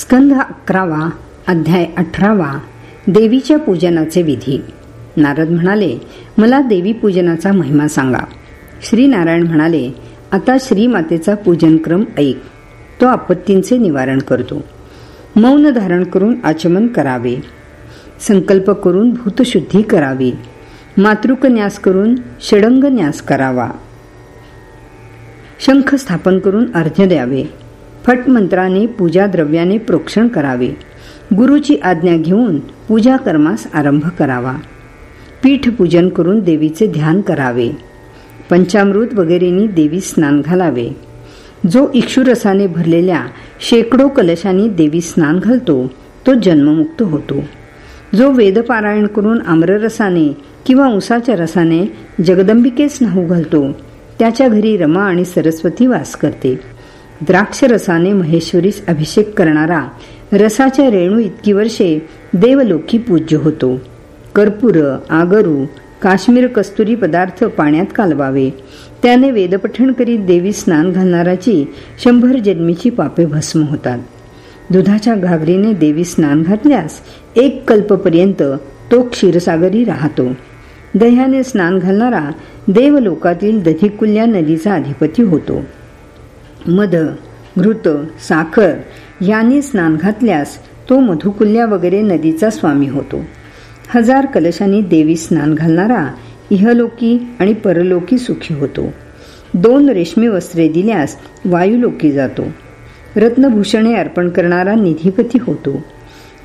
स्कंध अकरावा अध्याय अठरावा देवीच्या पूजनाचे विधी. नारद म्हणाले मला देवी पूजनाचा महिमा सांगा. श्री नारायण म्हणाले आता श्रीमातेचा पूजनक्रम ऐक. तो आपत्तींचे निवारण करतो. मौन धारण करून आचमन करावे. संकल्प करून भूतशुद्धी करावी. मातृक न्यास करून षडंग न्यास करावा. शंख स्थापन करून अर्घ्य द्यावे. फट मंत्राने पूजा द्रव्याने प्रोक्षण करावे. गुरुची आज्ञा घेऊन पूजा कर्मास आरंभ करावा. पीठ पूजन करून देवीचे ध्यान करावे. पंचामृत वगैरेनी देवी स्नान घालावे. जो इक्षुरसाने भरलेल्या शेकडो कलशांनी देवी स्नान घालतो तो जन्ममुक्त होतो. जो वेदपारायण करून आम्ररसाने किंवा उसाच्या रसाने जगदंबिकेस नाहू घालतो त्याच्या घरी रमा आणि सरस्वती वास करते. द्राक्षरसाने महेश्वरीस अभिषेक करणारा रसाच्या रेणू इतकी वर्षे देवलोकी पूज्य होतो. कर्पूर आगरू काश्मीर कस्तुरी पदार्थ पाण्यात कालवावे. त्याने वेदपठण करीत देवी स्नान घालणाराची शंभर जन्मीची पापे भस्म होतात. दुधाच्या घागरीने देवी स्नान घातल्यास एक कल्पपर्यंत तो क्षीरसागरी राहतो. दह्याने स्नान घालणारा देवलोकातील दधिकुल्या नदीचा अधिपती होतो. मध घृत साखर यांनी स्नान घातल्यास तो मधुकुल्या वगैरे नदीचा स्वामी होतो. हजार कलशांनी देवी स्नान घालणारा इहलोकी आणि परलोकी सुखी होतो. दोन रेशमी वस्त्रे दिल्यास वायुलोकी जातो. रत्नभूषणे अर्पण करणारा निधीपती होतो.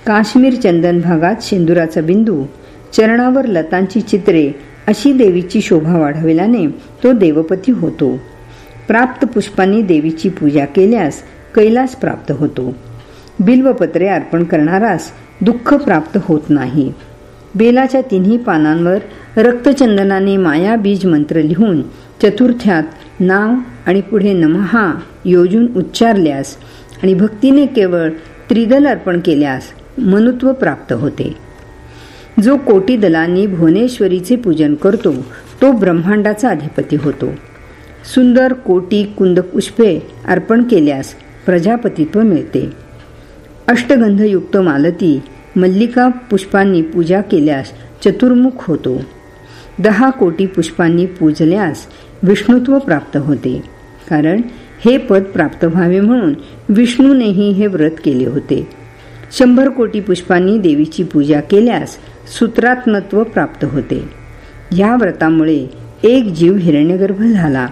काश्मीर चंदन भागात शेंदुराचा बिंदू चरणावर लतांची चित्रे अशी देवीची शोभा वाढविल्याने तो देवपती होतो. प्राप्त पुष्पांनी देवीची पूजा केल्यास कैलास प्राप्त होतो. बिल्वपत्रे अर्पण करणारास दुःख प्राप्त होत नाही. बेलाच्या तिन्ही पानांवर रक्तचंदनाने माया बीज मंत्र लिहून चतुर्थ्यात नाव आणि पुढे नमहा योजून उच्चारल्यास आणि भक्तीने केवळ त्रिदल अर्पण केल्यास मनुत्व प्राप्त होते. जो कोटी दलांनी भुवनेश्वरीचे पूजन करतो तो ब्रह्मांडाचा अधिपती होतो. सुंदर कोटी कुंदपुष्पे अर्पण केल्यास प्रजापतित्व मिळते. अष्टगंधयुक्त मालती मल्लिका पुष्पांनी पूजा केल्यास चतुर्मुख होतो. दहा कोटी पुष्पांनी पूजल्यास विष्णुत्व प्राप्त होते. कारण हे पद प्राप्त व्हावे म्हणून विष्णूनेही हे व्रत केले होते. शंभर कोटी पुष्पांनी देवीची पूजा केल्यास सूत्रात्मत्व प्राप्त होते. या व्रतामुळे एक जीव हिरण्यगर्भ झाला.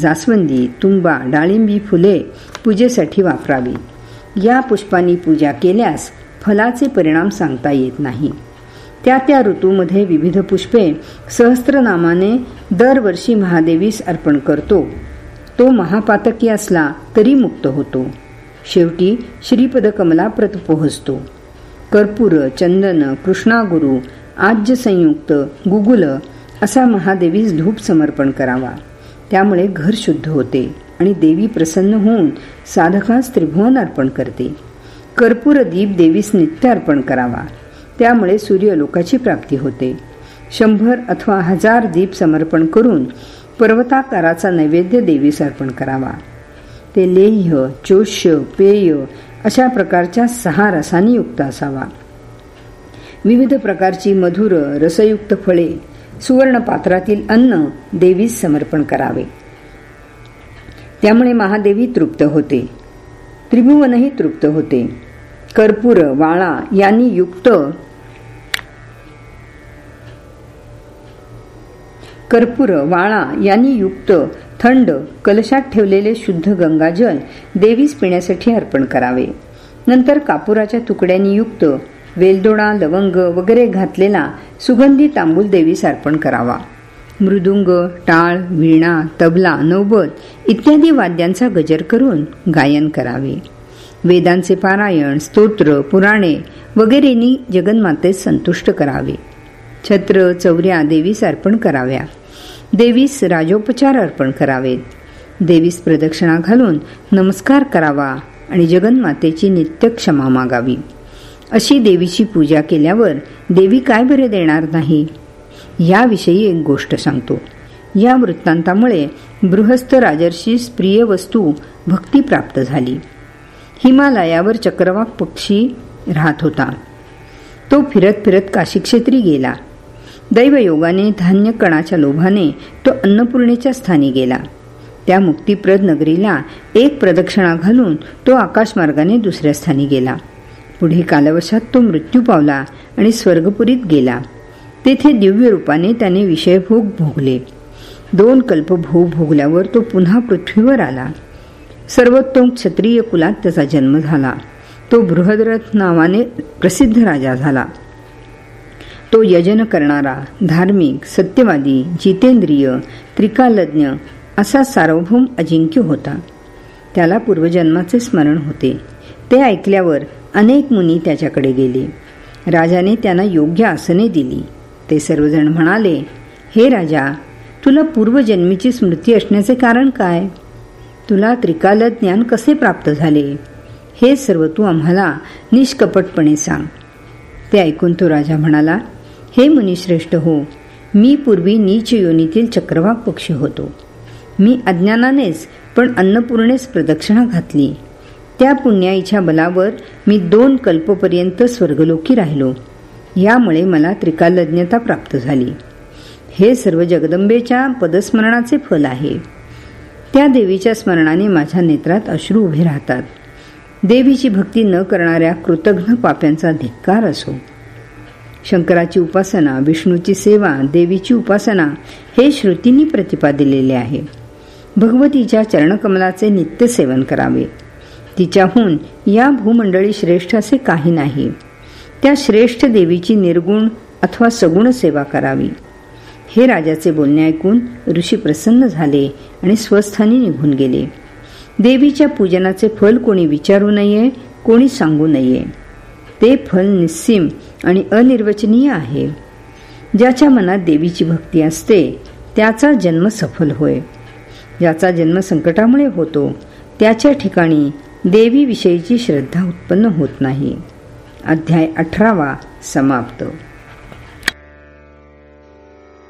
जास्वंदी तुंबा डाळिंबी फुले पूजेसाठी वापरावी. या पुष्पांनी पूजा केल्यास फलाचे परिणाम सांगता येत नाही. त्या त्या ऋतूमध्ये विविध पुष्पे सहस्त्रनामाने दरवर्षी महादेवीस अर्पण करतो. तो महापातकी असला तरी मुक्त होतो. शेवटी श्रीपदकमलाप्रत पोहोचतो. कर्पूर चंदन कृष्णागुरु आज्य संयुक्त गुगुल असा महादेवीस धूप समर्पण करावा. त्यामुळे घर शुद्ध होते आणि देवी प्रसन्न होऊन साधकास त्रिभुवन अर्पण करते. कर्पूर दीप देवीस नित्य अर्पण करावा. त्यामुळे सूर्यलोकाची प्राप्ती होते. शंभर अथवा हजार दीप समर्पण करून पर्वताकाराचा नैवेद्य देवीस अर्पण करावा. ते लेह्य चोष्य पेय अशा प्रकारच्या सहा रसांनी युक्त असावा. विविध प्रकारची मधुर रसयुक्त फळे सुवर्ण पात्रातील अन्न देवीस समर्पण करावे. त्यामुळे महादेवी तृप्त होते. त्रिभुवनही तृप्त होते. कर्पूर वाळा यांनी युक्त कर्पूर वाळा यांनी युक्त थंड कलशात ठेवलेले शुद्ध गंगाजल देवीस पिण्यासाठी अर्पण करावे. नंतर कापुराच्या तुकड्यांनी युक्त वेलदोडा लवंग वगैरे घातलेला सुगंधी तांबूल देवीस अर्पण करावा. मृदुंग टाळ वीणा तबला नौबत इत्यादी वाद्यांचा गजर करून गायन करावे. वेदांचे पारायण स्तोत्र पुराणे वगैरेनी जगन्मातेस संतुष्ट करावे. छत्र चौऱ्या देवीस अर्पण कराव्या. देवीस राजोपचार अर्पण करावेत. देवीस प्रदक्षिणा घालून नमस्कार करावा आणि जगन्मातेची नित्य क्षमा मागावी. अशी देवीची पूजा केल्यावर देवी काय बरे देणार नाही? याविषयी एक गोष्ट सांगतो. या वृत्तांतामुळे बृहस्थ राजर्षीस प्रिय वस्तू भक्ती प्राप्त झाली. हिमालयावर चक्रवाक पक्षी राहत होता. तो फिरत फिरत काशीक्षेत्री गेला. दैवयोगाने धान्य कणाच्या लोभाने तो अन्नपूर्णेच्या स्थानी गेला. त्या मुक्तिप्रद नगरीला एक प्रदक्षिणा घालून तो आकाशमार्गाने दुसऱ्या स्थानी गेला. पुढे कालवशात तो मृत्यू पावला आणि स्वर्गपुरीत गेला. तेथे दिव्य रूपाने त्याने विषयभोग भोगले. दोन कल्पभोग भोगल्यावर तो पुन्हा पृथ्वीवर आला. सर्वोत्तम क्षत्रिय कुलात त्याचा जन्म झाला. तो बृहदरथ नावाने प्रसिद्ध राजा झाला. तो यजन करणारा धार्मिक सत्यवादी जितेंद्रिय त्रिकालज्ञ असा सार्वभौम अजिंक्य होता. त्याला पूर्वजन्माचे स्मरण होते. ते ऐकल्यावर अनेक मुनी त्याच्याकडे गेले. राजाने त्यांना योग्य आसने दिली. ते सर्वजण म्हणाले हे राजा तुला पूर्वजन्मीची स्मृती असण्याचे कारण काय? तुला त्रिकाल ज्ञान कसे प्राप्त झाले? हे सर्व तू आम्हाला निष्कपटपणे सांग. ते ऐकून तो राजा म्हणाला हे मुनिश्रेष्ठ हो मी पूर्वी नीच योनीतील चक्रवाक पक्षी होतो. मी अज्ञानानेच पण अन्नपूर्णेच प्रदक्षिणा घातली. त्या पुण्याईच्या बलावर मी दोन कल्पपर्यंत स्वर्गलोकी राहिलो. यामुळे मला त्रिकालज्ञता प्राप्त झाली. हे सर्व जगदंबेच्या पदस्मरणाचे फल आहे. त्या देवीच्या स्मरणाने माझ्या नेत्रात अश्रू उभे राहतात. देवीची भक्ती न करणाऱ्या कृतघ्न पाप्यांचा धिक्कार असो. शंकराची उपासना विष्णूची सेवा देवीची उपासना हे श्रुतींनी प्रतिपादिलेले आहे. भगवतीच्या चरणकमलाचे नित्य सेवन करावे. तिच्याहून या भूमंडळी श्रेष्ठ असे काही नाही. त्या श्रेष्ठ देवीची निर्गुण अथवा सगुण सेवा करावी. हे राजाचे बोलणे ऐकून ऋषी प्रसन्न झाले आणि स्वस्थानी निघून गेले. देवीच्या पूजनाचे फल कोणी विचारू नये कोणी सांगू नये. ते फल निस्सीम आणि अनिर्वचनीय आहे. ज्याच्या मनात देवीची भक्ती असते त्याचा जन्म सफल होय. ज्याचा जन्म संकटामुळे होतो त्याच्या ठिकाणी देवीविषयीची श्रद्धा उत्पन्न होत नाही. अध्याय अठरावा समाप्त.